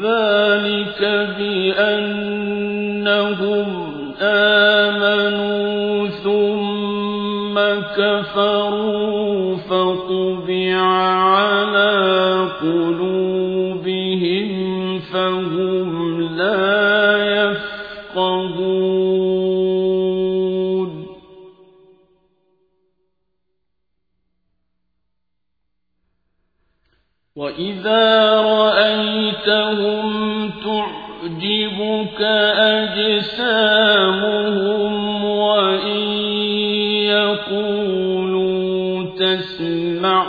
ذلك بأنهم آمنوا ثم كفروا فطبع على قلوبهم فهم لا يفقهون وإذا رأيتهم تعجبك أجسامهم وإن يقولوا تسمع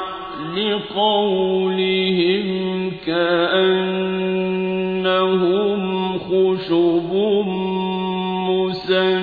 لقولهم كأنهم خشب مسندة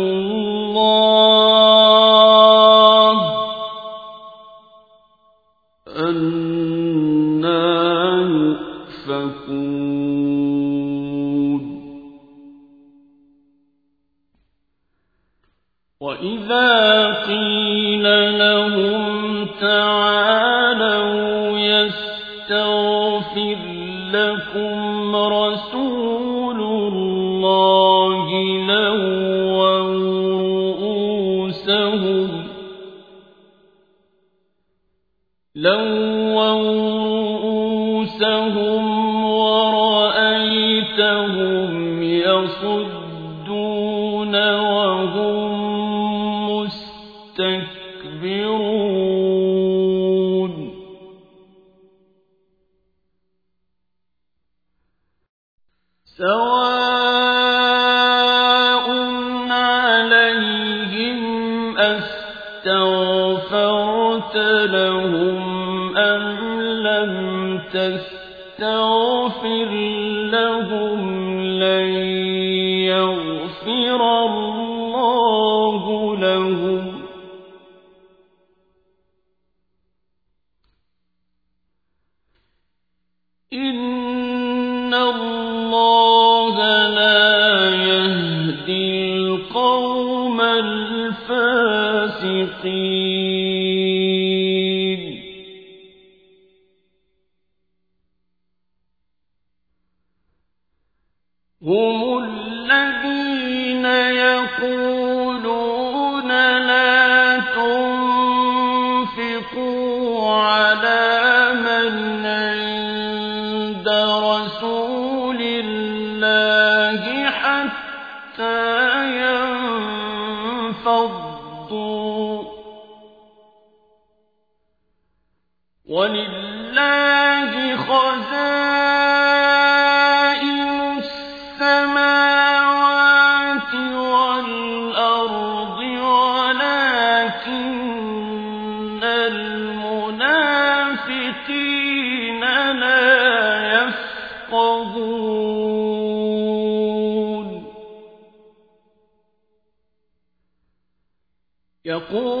وإذا قيل لهم تعالوا يستغفر لكم رسول الله لووا رؤوسهم رؤوسهم ورأيتهم يصدون وهم أستغفرت لهم أم لم تستغفر لهم لن الفاسقين لله خزائن السماوات والأرض ولكن لا يفقهون. يقول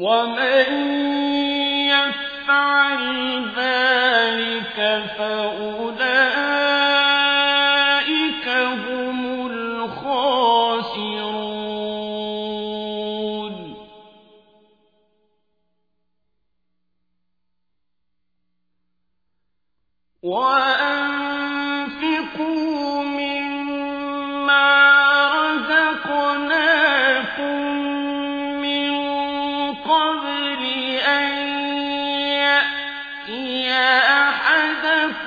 ومن